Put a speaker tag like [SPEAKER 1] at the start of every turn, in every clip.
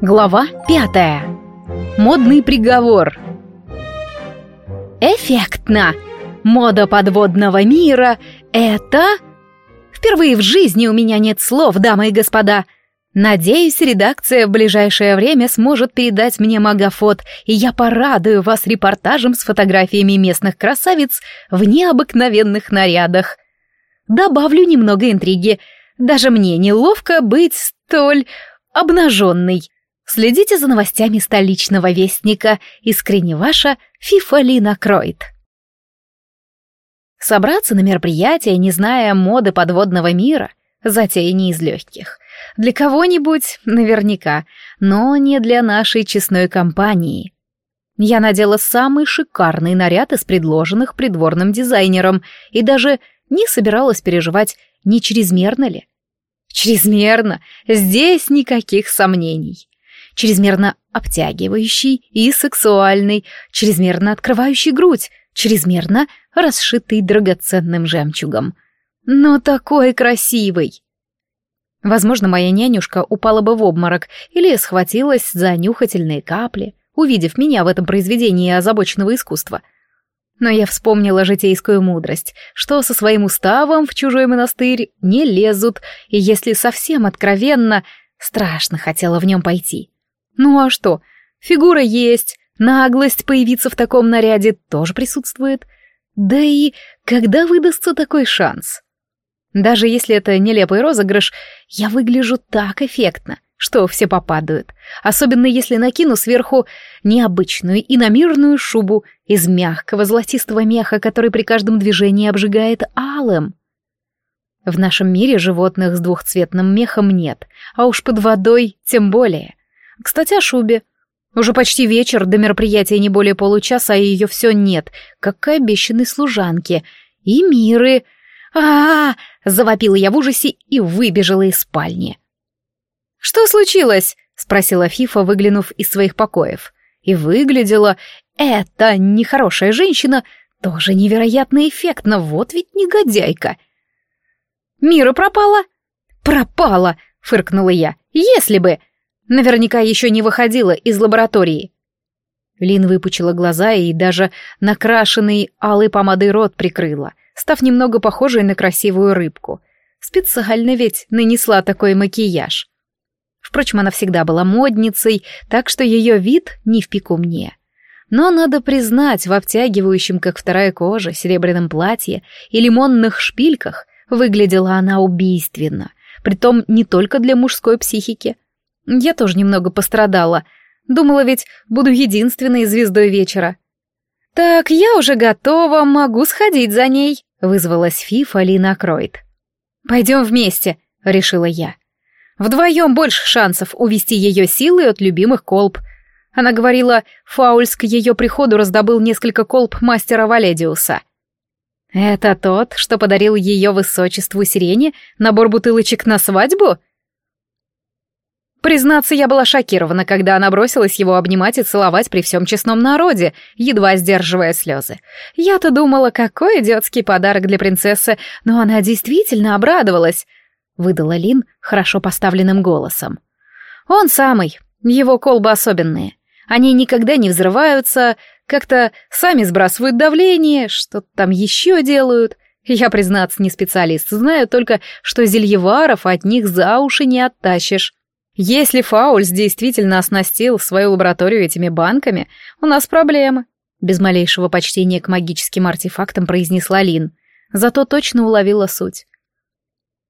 [SPEAKER 1] Глава пятая. Модный приговор. Эффектно! Мода подводного мира — это... Впервые в жизни у меня нет слов, дамы и господа. Надеюсь, редакция в ближайшее время сможет передать мне магафот, и я порадую вас репортажем с фотографиями местных красавиц в необыкновенных нарядах. Добавлю немного интриги. Даже мне неловко быть столь обнаженной. Следите за новостями столичного вестника. Искренне ваша Фифалина Кройт. Собраться на мероприятие, не зная моды подводного мира, затея не из легких. Для кого-нибудь наверняка, но не для нашей честной компании. Я надела самый шикарный наряд из предложенных придворным дизайнером и даже не собиралась переживать, не чрезмерно ли. Чрезмерно, здесь никаких сомнений чрезмерно обтягивающий и сексуальный, чрезмерно открывающий грудь, чрезмерно расшитый драгоценным жемчугом. Но такой красивый! Возможно, моя нянюшка упала бы в обморок или схватилась за нюхательные капли, увидев меня в этом произведении озабоченного искусства. Но я вспомнила житейскую мудрость, что со своим уставом в чужой монастырь не лезут, и если совсем откровенно, страшно хотела в нем пойти. Ну а что? Фигура есть, наглость появиться в таком наряде тоже присутствует. Да и когда выдастся такой шанс? Даже если это нелепый розыгрыш, я выгляжу так эффектно, что все попадают. Особенно если накину сверху необычную иномирную шубу из мягкого золотистого меха, который при каждом движении обжигает алым. В нашем мире животных с двухцветным мехом нет, а уж под водой тем более. Кстати, о шубе. Уже почти вечер, до мероприятия не более получаса, а ее все нет, как и обещанной служанки. И миры... а, -а, -а завопила я в ужасе и выбежала из спальни. «Что случилось?» — спросила Фифа, выглянув из своих покоев. И выглядела эта нехорошая женщина тоже невероятно эффектно, вот ведь негодяйка. «Мира пропала?» «Пропала!» — фыркнула я. «Если бы...» Наверняка еще не выходила из лаборатории. Лин выпучила глаза и даже накрашенный алой помадой рот прикрыла, став немного похожей на красивую рыбку. Специально ведь нанесла такой макияж. Впрочем, она всегда была модницей, так что ее вид не в пику мне. Но надо признать, в обтягивающем, как вторая кожа, серебряном платье и лимонных шпильках выглядела она убийственно, притом не только для мужской психики — я тоже немного пострадала. Думала ведь, буду единственной звездой вечера. «Так, я уже готова, могу сходить за ней», — вызвалась Фифа Лина Кройт. «Пойдем вместе», — решила я. «Вдвоем больше шансов увести ее силой от любимых колб». Она говорила, Фаульс к ее приходу раздобыл несколько колб мастера Валедиуса. «Это тот, что подарил ее высочеству Сирене набор бутылочек на свадьбу?» Признаться, я была шокирована, когда она бросилась его обнимать и целовать при всем честном народе, едва сдерживая слезы. Я-то думала, какой идиотский подарок для принцессы, но она действительно обрадовалась, — выдала Лин хорошо поставленным голосом. Он самый, его колбы особенные. Они никогда не взрываются, как-то сами сбрасывают давление, что-то там еще делают. Я, признаться, не специалист, знаю только, что зельеваров от них за уши не оттащишь. Если Фаульс действительно оснастил свою лабораторию этими банками, у нас проблемы. Без малейшего почтения к магическим артефактам произнесла Лин, зато точно уловила суть.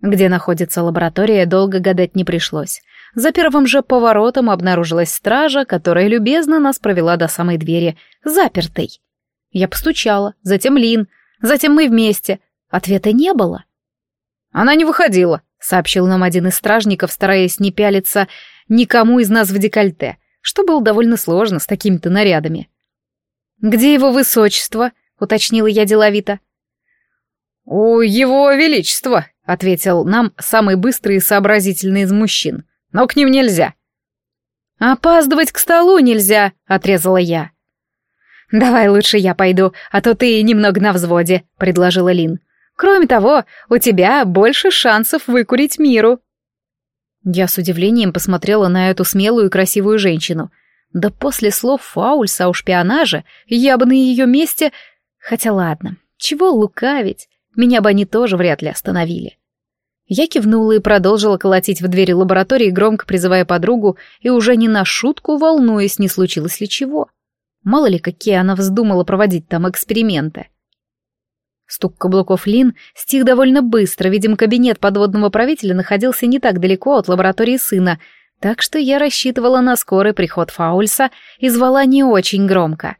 [SPEAKER 1] Где находится лаборатория, долго гадать не пришлось. За первым же поворотом обнаружилась стража, которая любезно нас провела до самой двери, запертой. Я постучала, затем Лин, затем мы вместе. Ответа не было. Она не выходила, сообщил нам один из стражников, стараясь не пялиться никому из нас в декольте, что было довольно сложно с такими-то нарядами. «Где его высочество?» — уточнила я деловито. «У его величества», — ответил нам самый быстрый и сообразительный из мужчин. «Но к ним нельзя». «Опаздывать к столу нельзя», — отрезала я. «Давай лучше я пойду, а то ты немного на взводе», — предложила Лин. Кроме того, у тебя больше шансов выкурить миру». Я с удивлением посмотрела на эту смелую и красивую женщину. Да после слов Фаульса о шпионаже я бы на ее месте... Хотя ладно, чего лукавить, меня бы они тоже вряд ли остановили. Я кивнула и продолжила колотить в двери лаборатории, громко призывая подругу, и уже не на шутку волнуясь, не случилось ли чего. Мало ли, какие она вздумала проводить там эксперименты. Стук каблуков Лин стих довольно быстро, видимо, кабинет подводного правителя находился не так далеко от лаборатории сына, так что я рассчитывала на скорый приход Фаульса и звала не очень громко.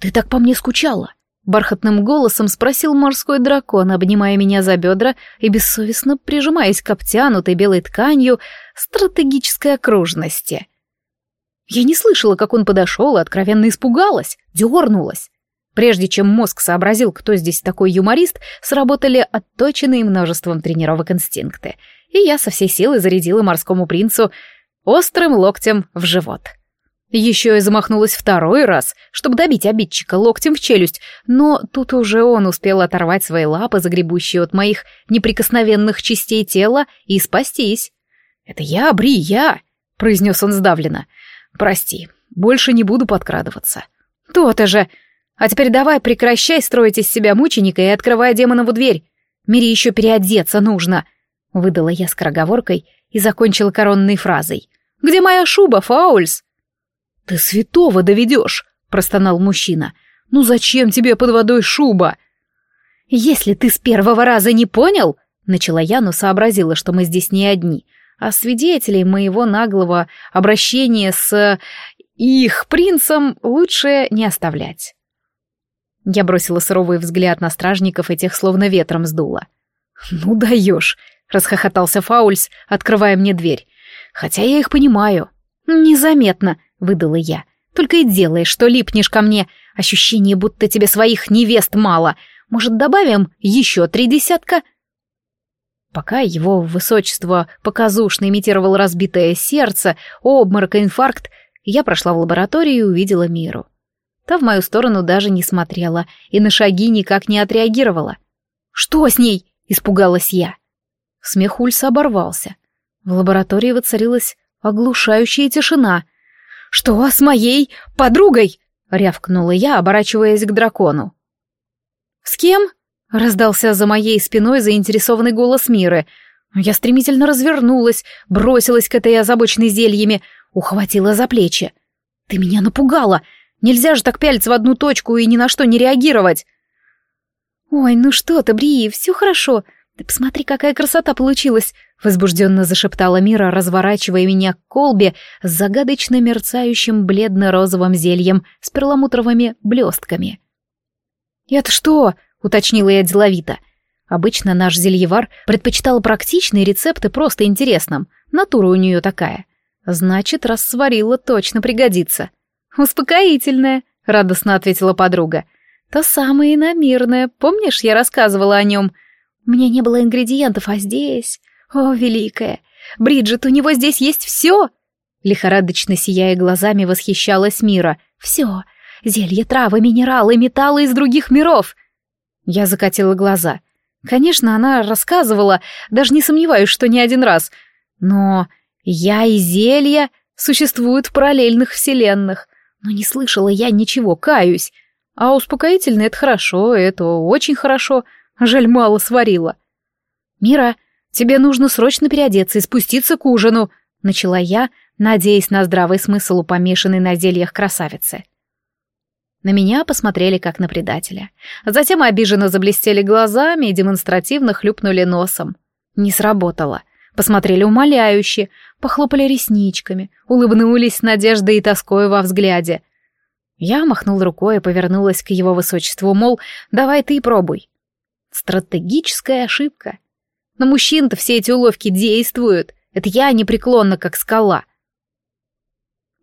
[SPEAKER 1] «Ты так по мне скучала?» — бархатным голосом спросил морской дракон, обнимая меня за бедра и бессовестно прижимаясь к обтянутой белой тканью стратегической окружности. Я не слышала, как он подошел и откровенно испугалась, дернулась. Прежде чем мозг сообразил, кто здесь такой юморист, сработали отточенные множеством тренировок инстинкты, и я со всей силы зарядила морскому принцу острым локтем в живот. Еще и замахнулась второй раз, чтобы добить обидчика локтем в челюсть, но тут уже он успел оторвать свои лапы, загребущие от моих неприкосновенных частей тела, и спастись. «Это я, Бри, я!» — произнес он сдавленно. «Прости, больше не буду подкрадываться». «То-то же!» А теперь давай прекращай строить из себя мученика и открывай демонову дверь. Мире еще переодеться нужно. Выдала я скороговоркой и закончила коронной фразой. «Где моя шуба, Фаульс?» «Ты святого доведешь», — простонал мужчина. «Ну зачем тебе под водой шуба?» «Если ты с первого раза не понял», — начала я, но сообразила, что мы здесь не одни, а свидетелей моего наглого обращения с их принцем лучше не оставлять. Я бросила суровый взгляд на стражников, и тех словно ветром сдуло. «Ну даешь!» — расхохотался Фаульс, открывая мне дверь. «Хотя я их понимаю». «Незаметно», — выдала я. «Только и делаешь, что липнешь ко мне. Ощущение, будто тебе своих невест мало. Может, добавим еще три десятка?» Пока его высочество показушно имитировал разбитое сердце, обморок и инфаркт, я прошла в лабораторию и увидела Миру. Та в мою сторону даже не смотрела и на шаги никак не отреагировала. «Что с ней?» — испугалась я. Смех Ульса оборвался. В лаборатории воцарилась оглушающая тишина. «Что с моей подругой?» — рявкнула я, оборачиваясь к дракону. «С кем?» — раздался за моей спиной заинтересованный голос Миры. Я стремительно развернулась, бросилась к этой озабоченной зельями, ухватила за плечи. «Ты меня напугала! Нельзя же так пялиться в одну точку и ни на что не реагировать. «Ой, ну что ты, Бри, все хорошо. Ты посмотри, какая красота получилась!» — возбужденно зашептала Мира, разворачивая меня к колбе с загадочно мерцающим бледно-розовым зельем с перламутровыми блестками. «Это что?» — уточнила я деловито. Обычно наш зельевар предпочитал практичные рецепты просто интересным. Натура у нее такая. Значит, раз сварила, точно пригодится. «Успокоительное», — радостно ответила подруга. «То самое иномирное. Помнишь, я рассказывала о нем? У меня не было ингредиентов, а здесь... О, великая! Бриджит, у него здесь есть все!» Лихорадочно сияя глазами, восхищалась Мира. «Все. Зелье, травы, минералы, металлы из других миров!» Я закатила глаза. Конечно, она рассказывала, даже не сомневаюсь, что не один раз. Но я и зелья существуют в параллельных вселенных. Но не слышала я ничего, каюсь. А успокоительное — это хорошо, это очень хорошо. Жаль, мало сварила. «Мира, тебе нужно срочно переодеться и спуститься к ужину», — начала я, надеясь на здравый смысл у помешанной на зельях красавицы. На меня посмотрели как на предателя. Затем обиженно заблестели глазами и демонстративно хлюпнули носом. Не сработало. Посмотрели умоляюще, похлопали ресничками, улыбнулись с надеждой и тоской во взгляде. Я махнул рукой и повернулась к его высочеству, мол, давай ты пробуй. Стратегическая ошибка. На мужчин-то все эти уловки действуют. Это я непреклонна, как скала.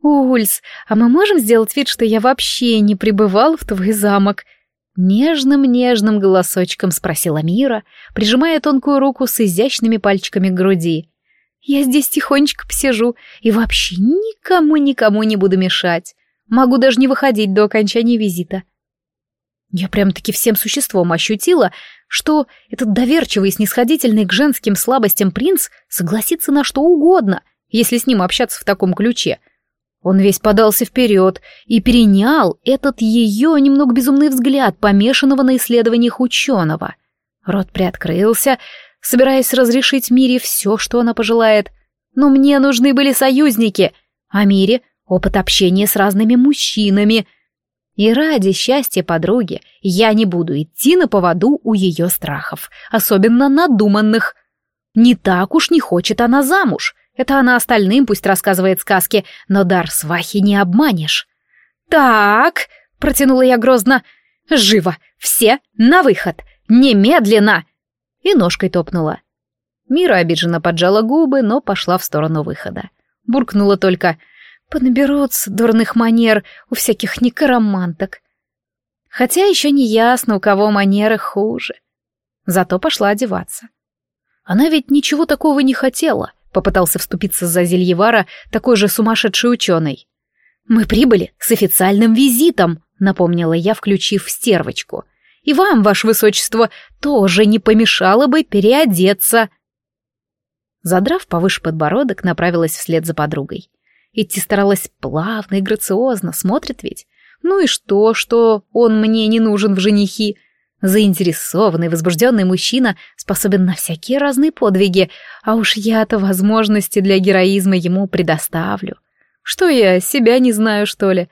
[SPEAKER 1] «Ульс, а мы можем сделать вид, что я вообще не пребывал в твой замок?» Нежным-нежным голосочком спросила Мира, прижимая тонкую руку с изящными пальчиками к груди. Я здесь тихонечко посижу и вообще никому-никому не буду мешать. Могу даже не выходить до окончания визита. Я прям-таки всем существом ощутила, что этот доверчивый и снисходительный к женским слабостям принц согласится на что угодно, если с ним общаться в таком ключе. Он весь подался вперед и перенял этот ее немного безумный взгляд, помешанного на исследованиях ученого. Рот приоткрылся, собираясь разрешить Мире все, что она пожелает. Но мне нужны были союзники, а Мире — опыт общения с разными мужчинами — и ради счастья подруги я не буду идти на поводу у ее страхов, особенно надуманных. Не так уж не хочет она замуж. Это она остальным пусть рассказывает сказки, но дар свахи не обманешь. «Так», — протянула я грозно, — «живо, все на выход, немедленно!» И ножкой топнула. Мира обиженно поджала губы, но пошла в сторону выхода. Буркнула только — Понаберутся дурных манер у всяких некроманток. Хотя еще не ясно, у кого манеры хуже. Зато пошла одеваться. Она ведь ничего такого не хотела, попытался вступиться за Зельевара такой же сумасшедший ученый. «Мы прибыли с официальным визитом», — напомнила я, включив стервочку. «И вам, ваше высочество, тоже не помешало бы переодеться». Задрав повыше подбородок, направилась вслед за подругой. Идти старалась плавно и грациозно, смотрит ведь. Ну и что, что он мне не нужен в женихи? Заинтересованный, возбужденный мужчина способен на всякие разные подвиги, а уж я-то возможности для героизма ему предоставлю. Что я, себя не знаю, что ли?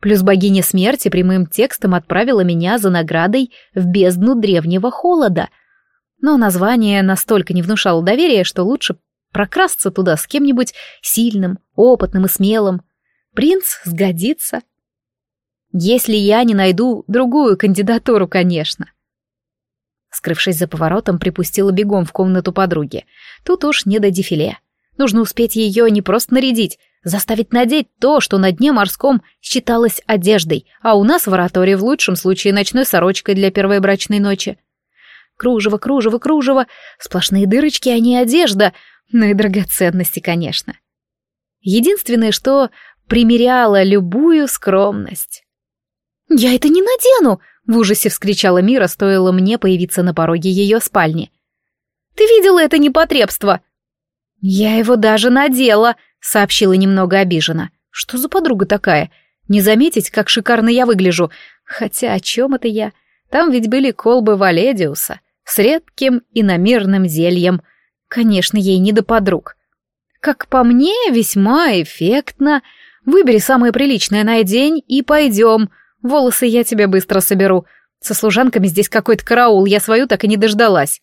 [SPEAKER 1] Плюс богиня смерти прямым текстом отправила меня за наградой в бездну древнего холода. Но название настолько не внушало доверия, что лучше прокрасться туда с кем-нибудь сильным, опытным и смелым. Принц сгодится. Если я не найду другую кандидатуру, конечно. Скрывшись за поворотом, припустила бегом в комнату подруги. Тут уж не до дефиле. Нужно успеть ее не просто нарядить, заставить надеть то, что на дне морском считалось одеждой, а у нас в оратории в лучшем случае ночной сорочкой для первой брачной ночи. Кружево, кружево, кружево, сплошные дырочки, а не одежда, ну и драгоценности, конечно. Единственное, что примеряло любую скромность. «Я это не надену!» — в ужасе вскричала Мира, стоило мне появиться на пороге ее спальни. «Ты видела это непотребство?» «Я его даже надела», — сообщила немного обиженно. «Что за подруга такая? Не заметить, как шикарно я выгляжу. Хотя о чем это я? Там ведь были колбы Валедиуса с редким и намерным зельем. Конечно, ей не до подруг. Как по мне, весьма эффектно. Выбери самое приличное на день и пойдем. Волосы я тебе быстро соберу. Со служанками здесь какой-то караул, я свою так и не дождалась.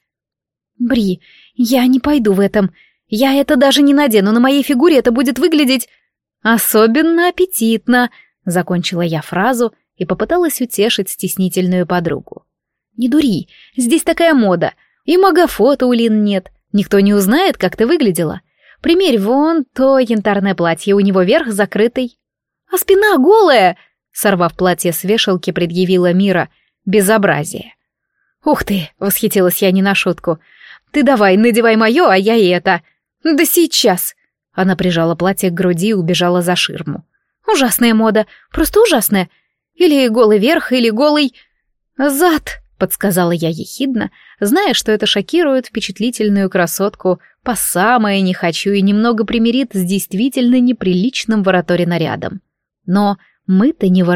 [SPEAKER 1] Бри, я не пойду в этом. Я это даже не надену, на моей фигуре это будет выглядеть особенно аппетитно, закончила я фразу и попыталась утешить стеснительную подругу. Не дури, здесь такая мода. И магафота у Лин нет. Никто не узнает, как ты выглядела. Примерь вон то янтарное платье, у него верх закрытый. А спина голая!» Сорвав платье с вешалки, предъявила Мира. «Безобразие!» «Ух ты!» — восхитилась я не на шутку. «Ты давай, надевай мое, а я и это!» «Да сейчас!» Она прижала платье к груди и убежала за ширму. «Ужасная мода, просто ужасная. Или голый верх, или голый... зад!» — подсказала я ехидно, зная, что это шокирует впечатлительную красотку по самое не хочу и немного примирит с действительно неприличным в нарядом. Но мы-то не в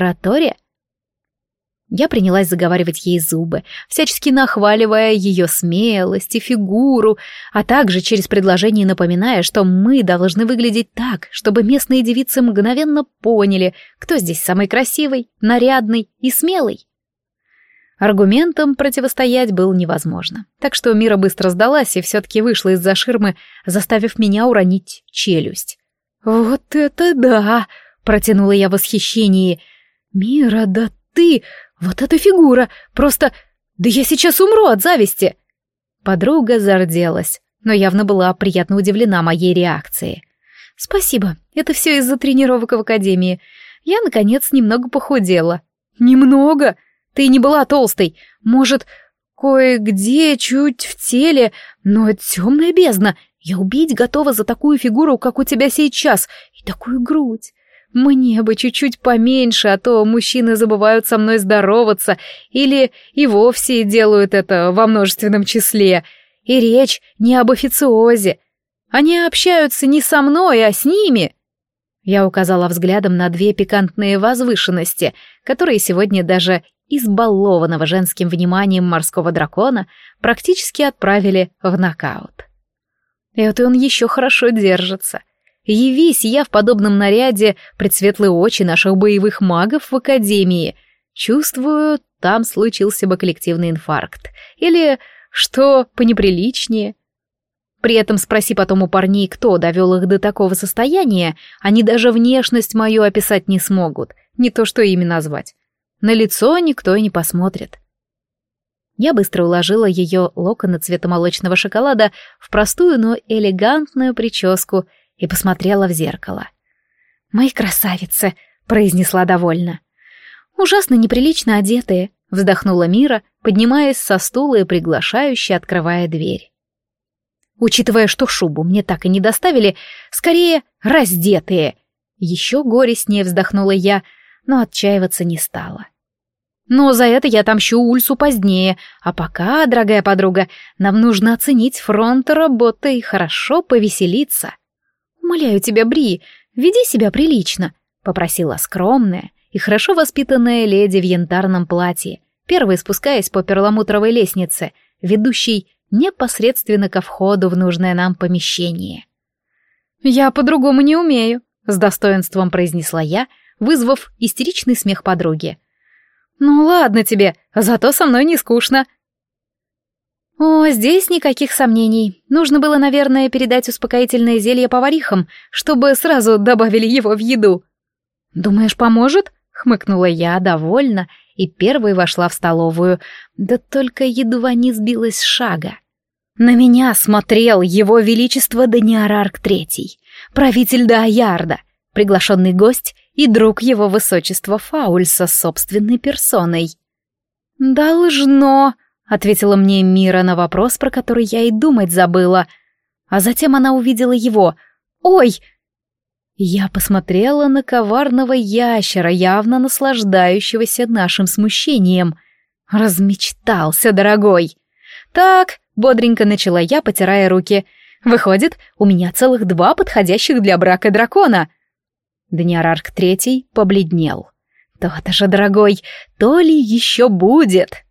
[SPEAKER 1] Я принялась заговаривать ей зубы, всячески нахваливая ее смелость и фигуру, а также через предложение напоминая, что мы должны выглядеть так, чтобы местные девицы мгновенно поняли, кто здесь самый красивый, нарядный и смелый. Аргументам противостоять было невозможно. Так что Мира быстро сдалась и все-таки вышла из-за ширмы, заставив меня уронить челюсть. «Вот это да!» — протянула я в восхищении. «Мира, да ты! Вот эта фигура! Просто... Да я сейчас умру от зависти!» Подруга зарделась, но явно была приятно удивлена моей реакцией. «Спасибо, это все из-за тренировок в академии. Я, наконец, немного похудела». «Немного?» Ты не была толстой. Может, кое-где чуть в теле, но темная бездна. Я убить готова за такую фигуру, как у тебя сейчас, и такую грудь. Мне бы чуть-чуть поменьше, а то мужчины забывают со мной здороваться или и вовсе делают это во множественном числе. И речь не об официозе. Они общаются не со мной, а с ними. Я указала взглядом на две пикантные возвышенности, которые сегодня даже избалованного женским вниманием морского дракона практически отправили в нокаут. И вот он еще хорошо держится. Явись я в подобном наряде пред светлые очи наших боевых магов в Академии. Чувствую, там случился бы коллективный инфаркт. Или, что понеприличнее, при этом спроси потом у парней, кто довел их до такого состояния, они даже внешность мою описать не смогут, не то что ими назвать. На лицо никто и не посмотрит. Я быстро уложила ее локоны цвета молочного шоколада в простую, но элегантную прическу и посмотрела в зеркало. «Мои красавицы!» — произнесла довольно. «Ужасно неприлично одетые», — вздохнула Мира, поднимаясь со стула и приглашающе открывая дверь. Учитывая, что шубу мне так и не доставили, скорее раздетые. Еще горестнее вздохнула я, но отчаиваться не стала. Но за это я отомщу Ульсу позднее, а пока, дорогая подруга, нам нужно оценить фронт работы и хорошо повеселиться. Умоляю тебя, Бри, веди себя прилично, попросила скромная и хорошо воспитанная леди в янтарном платье, первой спускаясь по перламутровой лестнице, ведущей непосредственно ко входу в нужное нам помещение. «Я по-другому не умею», — с достоинством произнесла я, вызвав истеричный смех подруги. «Ну ладно тебе, зато со мной не скучно». О, здесь никаких сомнений. Нужно было, наверное, передать успокоительное зелье поварихам, чтобы сразу добавили его в еду. «Думаешь, поможет?» — хмыкнула я довольно и первой вошла в столовую, да только едва не сбилась с шага. На меня смотрел его величество Даниарарк Третий, правитель Даярда, приглашенный гость и друг его высочества Фаульса собственной персоной. «Должно», — ответила мне Мира на вопрос, про который я и думать забыла. А затем она увидела его. «Ой!» Я посмотрела на коварного ящера, явно наслаждающегося нашим смущением. Размечтался, дорогой. «Так, Бодренько начала я, потирая руки. Выходит, у меня целых два подходящих для брака дракона. Даниарарк Третий побледнел. То-то же, дорогой, то ли еще будет.